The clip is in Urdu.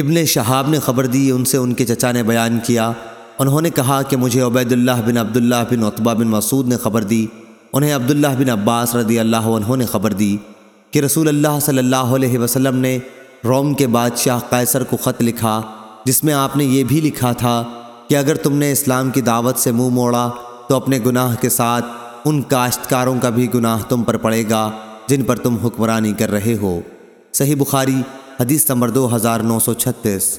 ابن شہاب نے خبر دی، ان سے ان کے چچا نے بیان کیا۔ انہوں نے کہا کہ مجھے عبید اللہ بن عبداللہ بن عطبہ بن مسعود نے خبر دی۔ انہیں عبداللہ بن عباس رضی اللہ عنہ نے خبر دی کہ رسول اللہ صلی اللہ علیہ وسلم نے روم کے بادشاہ قیصر کو خط لکھا، جس میں آپ نے یہ بھی لکھا تھا کہ اگر تم نے اسلام کی دعوت سے منہ موڑا تو اپنے گناہ کے ساتھ ان کاشتکاروں کا بھی گناہ تم پر پڑے گا جن پر تم حکمرانی کر رہے ہو۔ صحیح بخاری حدیث نمبر دو ہزار نو سو چھتیس۔